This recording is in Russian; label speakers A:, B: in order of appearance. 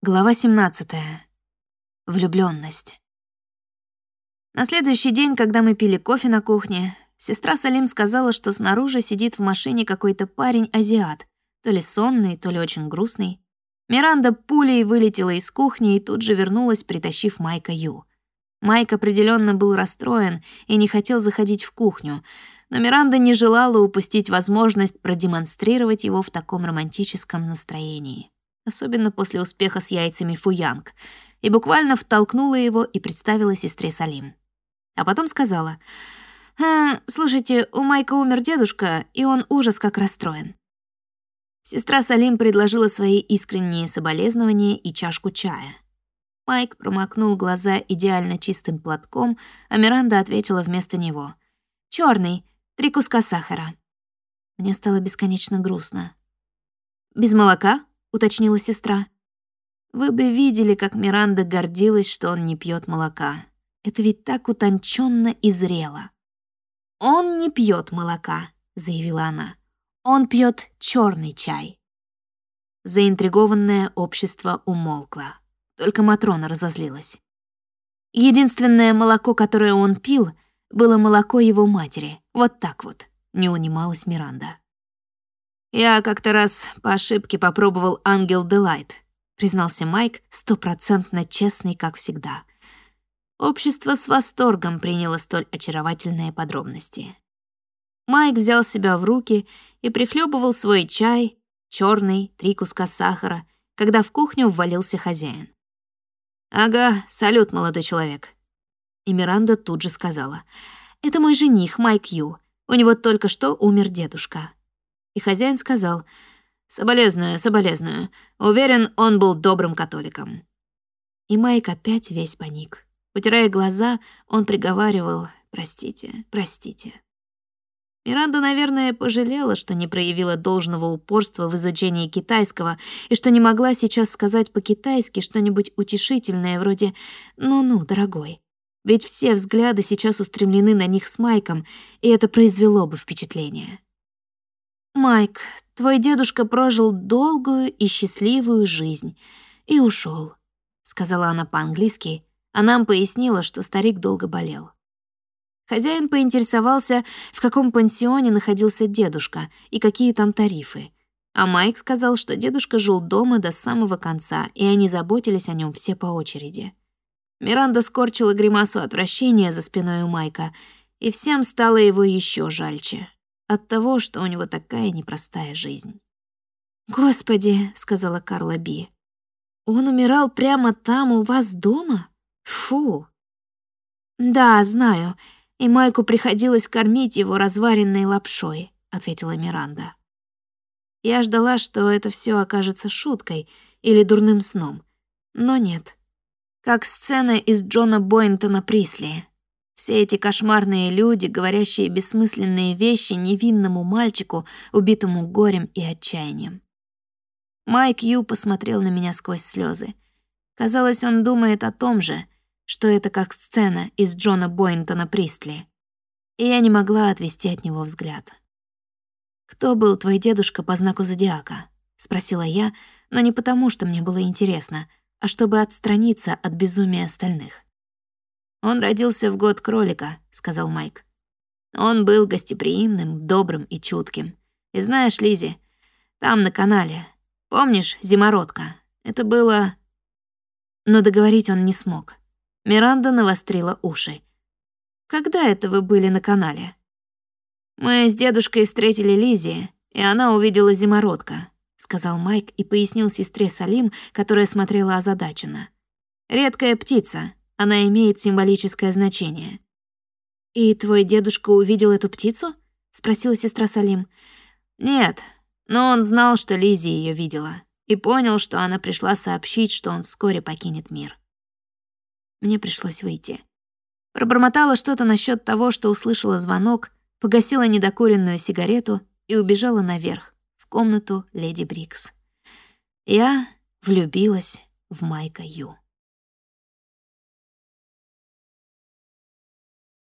A: Глава 17. Влюблённость. На следующий день, когда мы пили кофе на кухне, сестра Салим сказала, что снаружи сидит в машине какой-то парень-азиат, то ли сонный, то ли очень грустный. Миранда пулей вылетела из кухни и тут же вернулась, притащив Майка Ю. Майк определенно был расстроен и не хотел заходить в кухню, но Миранда не желала упустить возможность продемонстрировать его в таком романтическом настроении особенно после успеха с яйцами Фуянг, и буквально втолкнула его и представила сестре Салим. А потом сказала, «А, «Слушайте, у Майка умер дедушка, и он ужас как расстроен». Сестра Салим предложила свои искренние соболезнования и чашку чая. Майк промокнул глаза идеально чистым платком, а Миранда ответила вместо него. «Чёрный, три куска сахара». Мне стало бесконечно грустно. «Без молока?» — уточнила сестра. «Вы бы видели, как Миранда гордилась, что он не пьет молока. Это ведь так утонченно и зрело». «Он не пьет молока», — заявила она. «Он пьет черный чай». Заинтригованное общество умолкло. Только Матрона разозлилась. Единственное молоко, которое он пил, было молоко его матери. Вот так вот, не унималась Миранда. «Я как-то раз по ошибке попробовал Ангел Делайт», признался Майк, стопроцентно честный, как всегда. Общество с восторгом приняло столь очаровательные подробности. Майк взял себя в руки и прихлебывал свой чай, черный, три куска сахара, когда в кухню ввалился хозяин. «Ага, салют, молодой человек». И Миранда тут же сказала, «Это мой жених, Майк Ю. У него только что умер дедушка» и хозяин сказал «Соболезную, соболезную. Уверен, он был добрым католиком». И Майк опять весь паник. Утирая глаза, он приговаривал «Простите, простите». Миранда, наверное, пожалела, что не проявила должного упорства в изучении китайского и что не могла сейчас сказать по-китайски что-нибудь утешительное вроде «Ну-ну, дорогой». Ведь все взгляды сейчас устремлены на них с Майком, и это произвело бы впечатление. «Майк, твой дедушка прожил долгую и счастливую жизнь и ушел, сказала она по-английски, а нам пояснила, что старик долго болел. Хозяин поинтересовался, в каком пансионе находился дедушка и какие там тарифы. А Майк сказал, что дедушка жил дома до самого конца, и они заботились о нем все по очереди. Миранда скорчила гримасу отвращения за спиной у Майка, и всем стало его еще жальче от того, что у него такая непростая жизнь. «Господи», — сказала Карла Би, — «он умирал прямо там у вас дома? Фу!» «Да, знаю, и Майку приходилось кормить его разваренной лапшой», — ответила Миранда. Я ждала, что это все окажется шуткой или дурным сном, но нет. Как сцена из Джона Бойнтона Присли, все эти кошмарные люди, говорящие бессмысленные вещи невинному мальчику, убитому горем и отчаянием. Майк Ю посмотрел на меня сквозь слезы. Казалось, он думает о том же, что это как сцена из Джона Бойнтона Пристли. И я не могла отвести от него взгляд. «Кто был твой дедушка по знаку зодиака?» — спросила я, но не потому, что мне было интересно, а чтобы отстраниться от безумия остальных. «Он родился в год кролика», — сказал Майк. «Он был гостеприимным, добрым и чутким. И знаешь, Лизи, там на канале, помнишь, зимородка? Это было...» Но договорить он не смог. Миранда навострила уши. «Когда это вы были на канале?» «Мы с дедушкой встретили Лизи, и она увидела зимородка», — сказал Майк и пояснил сестре Салим, которая смотрела озадаченно. «Редкая птица, она имеет символическое значение. «И твой дедушка увидел эту птицу?» — спросила сестра Салим. «Нет, но он знал, что Лизи ее видела, и понял, что она пришла сообщить, что он вскоре покинет мир». Мне пришлось выйти. Пробормотала что-то насчет того, что услышала звонок, погасила недокуренную сигарету и убежала наверх, в комнату леди Брикс. Я влюбилась в Майка Ю.